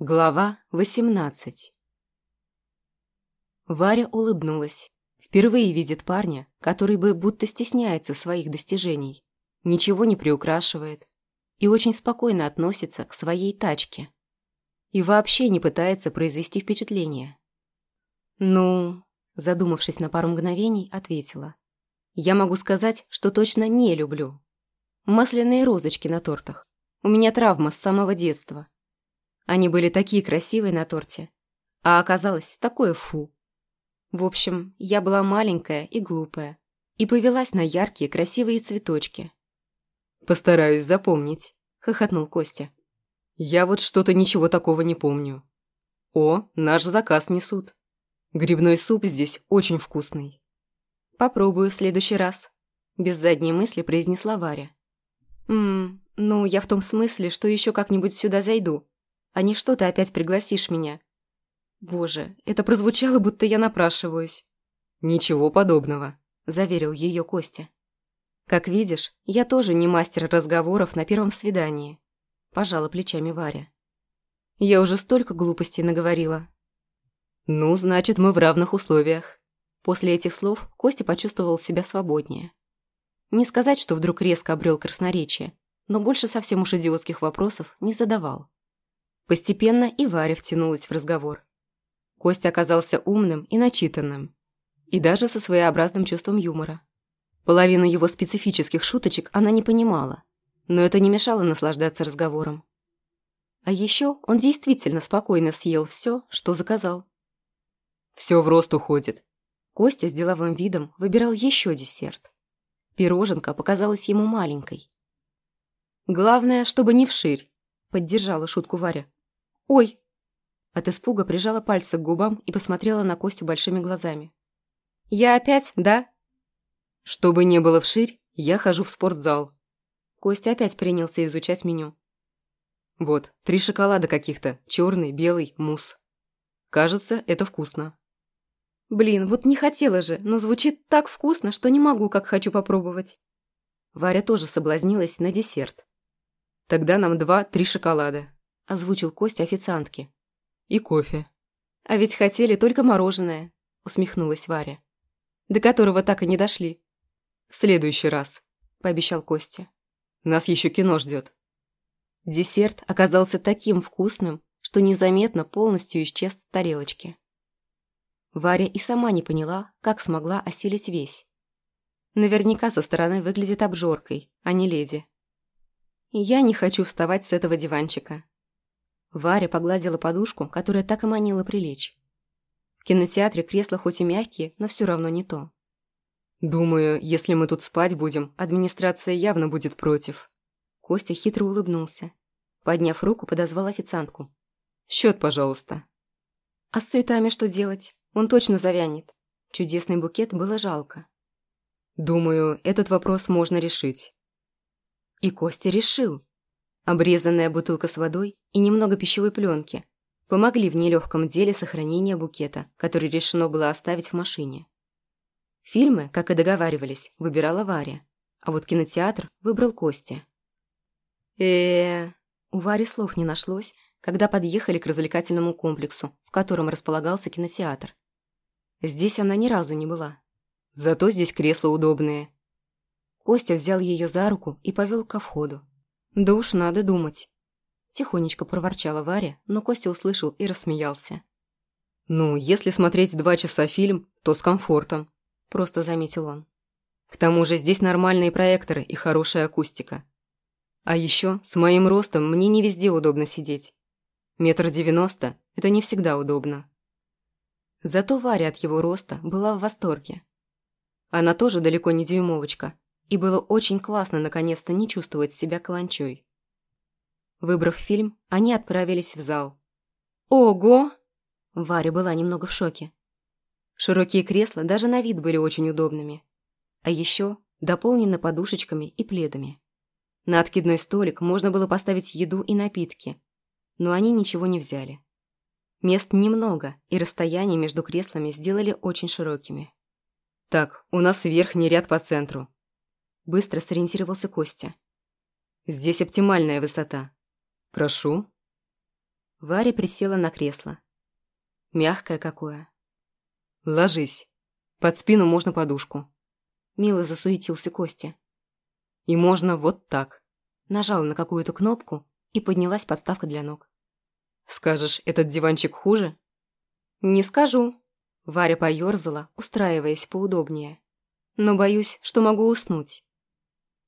Глава 18 Варя улыбнулась. Впервые видит парня, который бы будто стесняется своих достижений, ничего не приукрашивает и очень спокойно относится к своей тачке. И вообще не пытается произвести впечатление. «Ну...» – задумавшись на пару мгновений, ответила. «Я могу сказать, что точно не люблю. Масляные розочки на тортах. У меня травма с самого детства. Они были такие красивые на торте. А оказалось, такое фу. В общем, я была маленькая и глупая. И повелась на яркие красивые цветочки. «Постараюсь запомнить», — хохотнул Костя. «Я вот что-то ничего такого не помню. О, наш заказ несут. Грибной суп здесь очень вкусный». «Попробую в следующий раз», — без задней мысли произнесла Варя. «Ммм, ну, я в том смысле, что еще как-нибудь сюда зайду а не что ты опять пригласишь меня. Боже, это прозвучало, будто я напрашиваюсь. Ничего подобного, заверил ее Костя. Как видишь, я тоже не мастер разговоров на первом свидании. Пожала плечами Варя. Я уже столько глупостей наговорила. Ну, значит, мы в равных условиях. После этих слов Костя почувствовал себя свободнее. Не сказать, что вдруг резко обрел красноречие, но больше совсем уж идиотских вопросов не задавал. Постепенно и Варя втянулась в разговор. Костя оказался умным и начитанным. И даже со своеобразным чувством юмора. Половину его специфических шуточек она не понимала, но это не мешало наслаждаться разговором. А еще он действительно спокойно съел все, что заказал. Все в рост уходит. Костя с деловым видом выбирал еще десерт. Пироженка показалась ему маленькой. «Главное, чтобы не вширь», — поддержала шутку Варя. «Ой!» От испуга прижала пальцы к губам и посмотрела на Костю большими глазами. «Я опять, да?» «Чтобы не было вширь, я хожу в спортзал». Костя опять принялся изучать меню. «Вот, три шоколада каких-то, черный, белый, мусс. Кажется, это вкусно». «Блин, вот не хотела же, но звучит так вкусно, что не могу, как хочу попробовать». Варя тоже соблазнилась на десерт. «Тогда нам два-три шоколада», озвучил Костя официантке. «И кофе». «А ведь хотели только мороженое», усмехнулась Варя. «До которого так и не дошли». «В следующий раз», пообещал Костя. «Нас еще кино ждет». Десерт оказался таким вкусным, что незаметно полностью исчез с тарелочки. Варя и сама не поняла, как смогла осилить весь. Наверняка со стороны выглядит обжоркой, а не леди. я не хочу вставать с этого диванчика. Варя погладила подушку, которая так и манила прилечь. В кинотеатре кресла хоть и мягкие, но все равно не то. «Думаю, если мы тут спать будем, администрация явно будет против». Костя хитро улыбнулся. Подняв руку, подозвал официантку. «Счет, пожалуйста». «А с цветами что делать? Он точно завянет». Чудесный букет было жалко. «Думаю, этот вопрос можно решить». И Костя решил. Обрезанная бутылка с водой и немного пищевой пленки помогли в нелегком деле сохранения букета, который решено было оставить в машине. Фильмы, как и договаривались, выбирала Варя, а вот кинотеатр выбрал Костя. э, У Вари слов не нашлось, когда подъехали к развлекательному комплексу, в котором располагался кинотеатр. Здесь она ни разу не была. Зато здесь кресла удобные. Костя взял ее за руку и повел ко входу. «Да уж надо думать». Тихонечко проворчала Варя, но Костя услышал и рассмеялся. «Ну, если смотреть два часа фильм, то с комфортом», – просто заметил он. «К тому же здесь нормальные проекторы и хорошая акустика. А еще с моим ростом мне не везде удобно сидеть. Метр девяносто – это не всегда удобно». Зато Варя от его роста была в восторге. Она тоже далеко не дюймовочка, и было очень классно наконец-то не чувствовать себя каланчой. Выбрав фильм, они отправились в зал. «Ого!» Варя была немного в шоке. Широкие кресла даже на вид были очень удобными. А еще дополнены подушечками и пледами. На откидной столик можно было поставить еду и напитки, но они ничего не взяли. Мест немного, и расстояние между креслами сделали очень широкими. «Так, у нас верхний ряд по центру», Быстро сориентировался Костя. «Здесь оптимальная высота. Прошу». Варя присела на кресло. Мягкое какое. «Ложись. Под спину можно подушку». Мило засуетился Костя. «И можно вот так». Нажала на какую-то кнопку, и поднялась подставка для ног. «Скажешь, этот диванчик хуже?» «Не скажу». Варя поёрзала, устраиваясь поудобнее. «Но боюсь, что могу уснуть».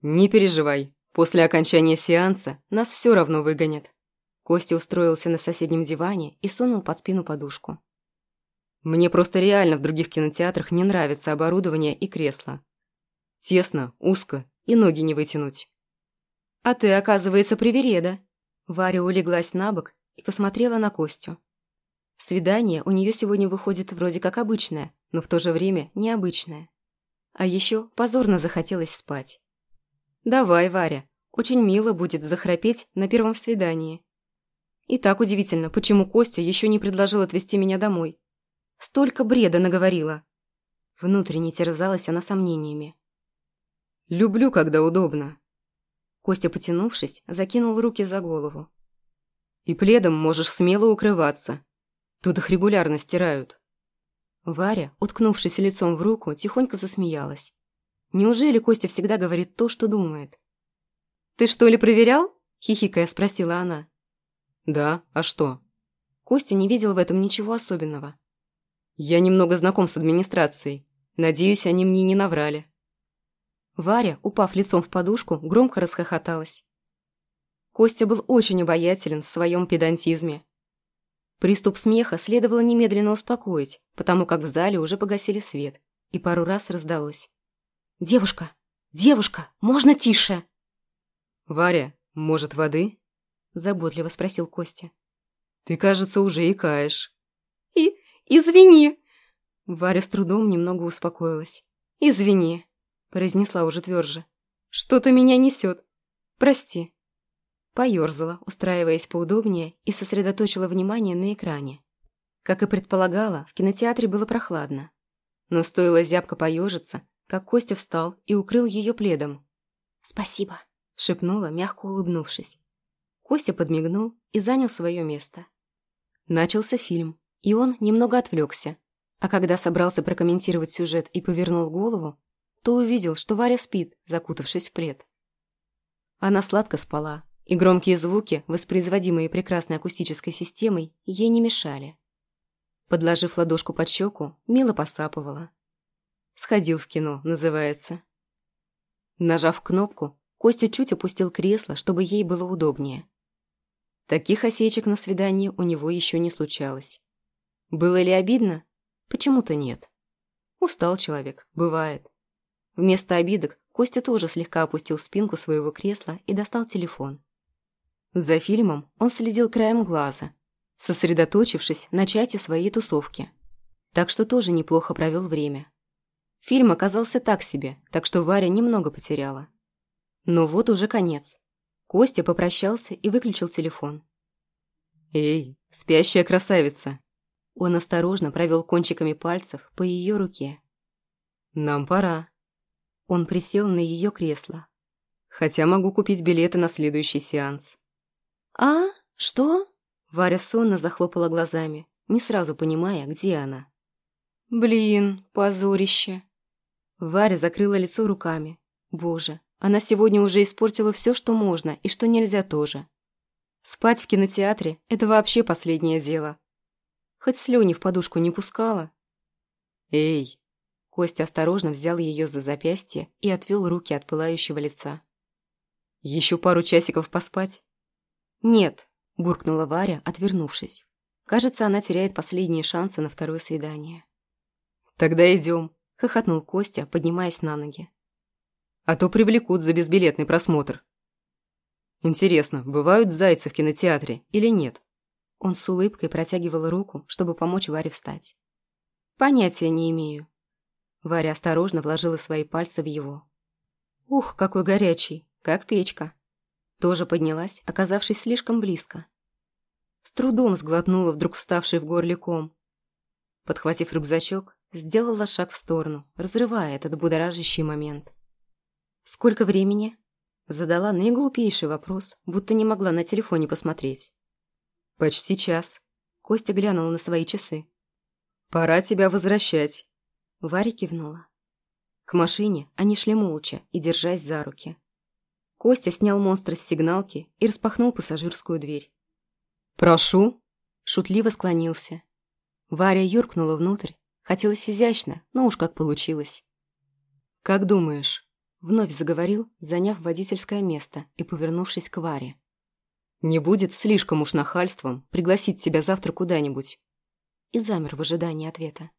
«Не переживай. После окончания сеанса нас все равно выгонят». Костя устроился на соседнем диване и сунул под спину подушку. «Мне просто реально в других кинотеатрах не нравится оборудование и кресла. Тесно, узко и ноги не вытянуть». «А ты, оказывается, привереда». Варя улеглась на бок и посмотрела на Костю. Свидание у нее сегодня выходит вроде как обычное, но в то же время необычное. А еще позорно захотелось спать. «Давай, Варя, очень мило будет захрапеть на первом свидании». И так удивительно, почему Костя еще не предложил отвезти меня домой. Столько бреда наговорила. Внутренне терзалась она сомнениями. «Люблю, когда удобно». Костя, потянувшись, закинул руки за голову. «И пледом можешь смело укрываться. Тут их регулярно стирают». Варя, уткнувшись лицом в руку, тихонько засмеялась. Неужели Костя всегда говорит то, что думает? «Ты что ли проверял?» – хихикая спросила она. «Да, а что?» Костя не видел в этом ничего особенного. «Я немного знаком с администрацией. Надеюсь, они мне не наврали». Варя, упав лицом в подушку, громко расхохоталась. Костя был очень обаятелен в своем педантизме. Приступ смеха следовало немедленно успокоить, потому как в зале уже погасили свет, и пару раз раздалось. «Девушка! Девушка! Можно тише?» «Варя, может, воды?» – заботливо спросил Костя. «Ты, кажется, уже икаешь». «И... извини!» Варя с трудом немного успокоилась. «Извини», – произнесла уже тверже. «Что-то меня несет. Прости». Поёрзала, устраиваясь поудобнее, и сосредоточила внимание на экране. Как и предполагала, в кинотеатре было прохладно. Но стоило зябко поежиться, как Костя встал и укрыл ее пледом. «Спасибо», – шепнула, мягко улыбнувшись. Костя подмигнул и занял свое место. Начался фильм, и он немного отвлекся. А когда собрался прокомментировать сюжет и повернул голову, то увидел, что Варя спит, закутавшись в плед. Она сладко спала, и громкие звуки, воспроизводимые прекрасной акустической системой, ей не мешали. Подложив ладошку под щеку, мило посапывала. «Сходил в кино» называется. Нажав кнопку, Костя чуть опустил кресло, чтобы ей было удобнее. Таких осечек на свидании у него еще не случалось. Было ли обидно? Почему-то нет. Устал человек, бывает. Вместо обидок Костя тоже слегка опустил спинку своего кресла и достал телефон. За фильмом он следил краем глаза, сосредоточившись на чате своей тусовки. Так что тоже неплохо провел время. Фильм оказался так себе, так что Варя немного потеряла. Но вот уже конец. Костя попрощался и выключил телефон. «Эй, спящая красавица!» Он осторожно провел кончиками пальцев по ее руке. «Нам пора». Он присел на ее кресло. «Хотя могу купить билеты на следующий сеанс». «А? Что?» Варя сонно захлопала глазами, не сразу понимая, где она. «Блин, позорище!» Варя закрыла лицо руками. Боже, она сегодня уже испортила все, что можно и что нельзя тоже. Спать в кинотеатре – это вообще последнее дело. Хоть слюни в подушку не пускала. «Эй!» Костя осторожно взял ее за запястье и отвел руки от пылающего лица. «Еще пару часиков поспать?» «Нет», – буркнула Варя, отвернувшись. Кажется, она теряет последние шансы на второе свидание. «Тогда идем», – хохотнул Костя, поднимаясь на ноги. «А то привлекут за безбилетный просмотр». «Интересно, бывают зайцы в кинотеатре или нет?» Он с улыбкой протягивал руку, чтобы помочь Варе встать. «Понятия не имею». Варя осторожно вложила свои пальцы в его. «Ух, какой горячий, как печка». Тоже поднялась, оказавшись слишком близко. С трудом сглотнула вдруг вставший в горле ком. Подхватив рюкзачок, сделала шаг в сторону, разрывая этот будоражащий момент. «Сколько времени?» Задала наиглупейший вопрос, будто не могла на телефоне посмотреть. «Почти час». Костя глянул на свои часы. «Пора тебя возвращать». Варя кивнула. К машине они шли молча и держась за руки. Костя снял монстра с сигналки и распахнул пассажирскую дверь. «Прошу!» Шутливо склонился. Варя юркнула внутрь. Хотелось изящно, но уж как получилось. «Как думаешь?» Вновь заговорил, заняв водительское место и повернувшись к Варе. «Не будет слишком уж нахальством пригласить тебя завтра куда-нибудь?» И замер в ожидании ответа.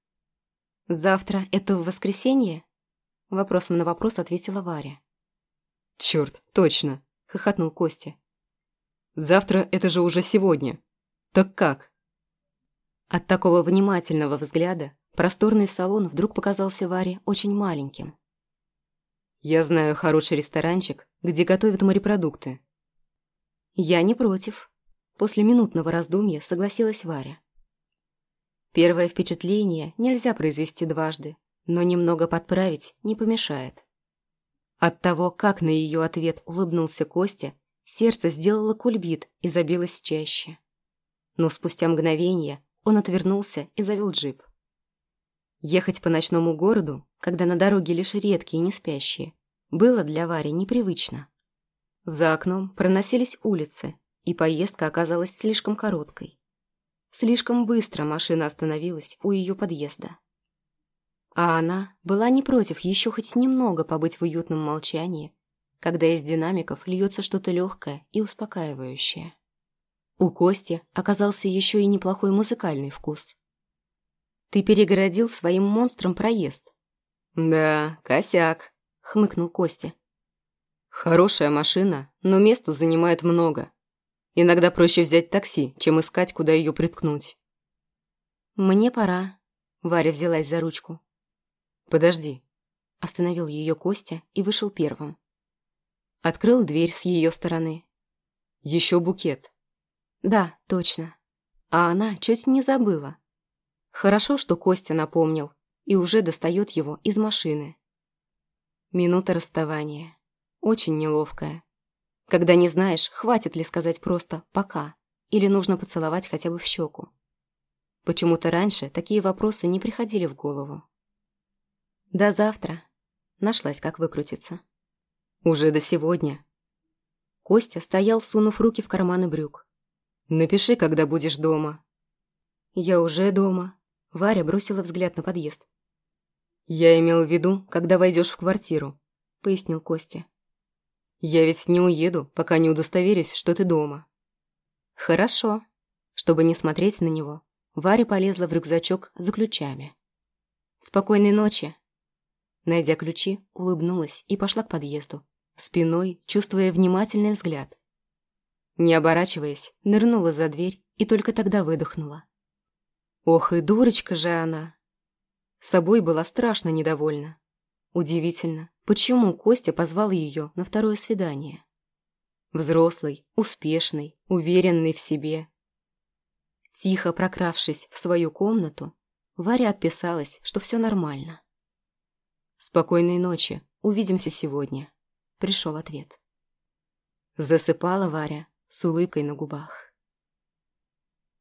«Завтра — это в воскресенье?» Вопросом на вопрос ответила Варя. «Чёрт, точно!» — хохотнул Костя. «Завтра — это же уже сегодня. Так как?» От такого внимательного взгляда просторный салон вдруг показался Варе очень маленьким. Я знаю хороший ресторанчик, где готовят морепродукты. Я не против. После минутного раздумья согласилась Варя. Первое впечатление нельзя произвести дважды, но немного подправить не помешает. От того, как на ее ответ улыбнулся Костя, сердце сделало кульбит и забилось чаще. Но спустя мгновение он отвернулся и завел джип. Ехать по ночному городу, когда на дороге лишь редкие не спящие, было для Вари непривычно. За окном проносились улицы, и поездка оказалась слишком короткой. Слишком быстро машина остановилась у ее подъезда. А она была не против еще хоть немного побыть в уютном молчании, когда из динамиков льется что-то легкое и успокаивающее. У Кости оказался еще и неплохой музыкальный вкус. Ты перегородил своим монстром проезд. Да, косяк, хмыкнул Костя. Хорошая машина, но места занимает много. Иногда проще взять такси, чем искать, куда ее приткнуть. Мне пора. Варя взялась за ручку. Подожди. Остановил ее Костя и вышел первым. Открыл дверь с ее стороны. Еще букет. Да, точно. А она чуть не забыла. Хорошо, что Костя напомнил и уже достает его из машины. Минута расставания. Очень неловкая. Когда не знаешь, хватит ли сказать просто «пока» или нужно поцеловать хотя бы в щеку. Почему-то раньше такие вопросы не приходили в голову. До завтра. Нашлась, как выкрутиться. Уже до сегодня. Костя стоял, сунув руки в карманы брюк. Напиши, когда будешь дома. Я уже дома. Варя бросила взгляд на подъезд. «Я имел в виду, когда войдешь в квартиру», — пояснил Костя. «Я ведь не уеду, пока не удостоверюсь, что ты дома». «Хорошо». Чтобы не смотреть на него, Варя полезла в рюкзачок за ключами. «Спокойной ночи». Найдя ключи, улыбнулась и пошла к подъезду, спиной чувствуя внимательный взгляд. Не оборачиваясь, нырнула за дверь и только тогда выдохнула. Ох, и дурочка же она. Собой была страшно недовольна. Удивительно, почему Костя позвал ее на второе свидание. Взрослый, успешный, уверенный в себе. Тихо прокравшись в свою комнату, Варя отписалась, что все нормально. «Спокойной ночи, увидимся сегодня», — пришел ответ. Засыпала Варя с улыбкой на губах.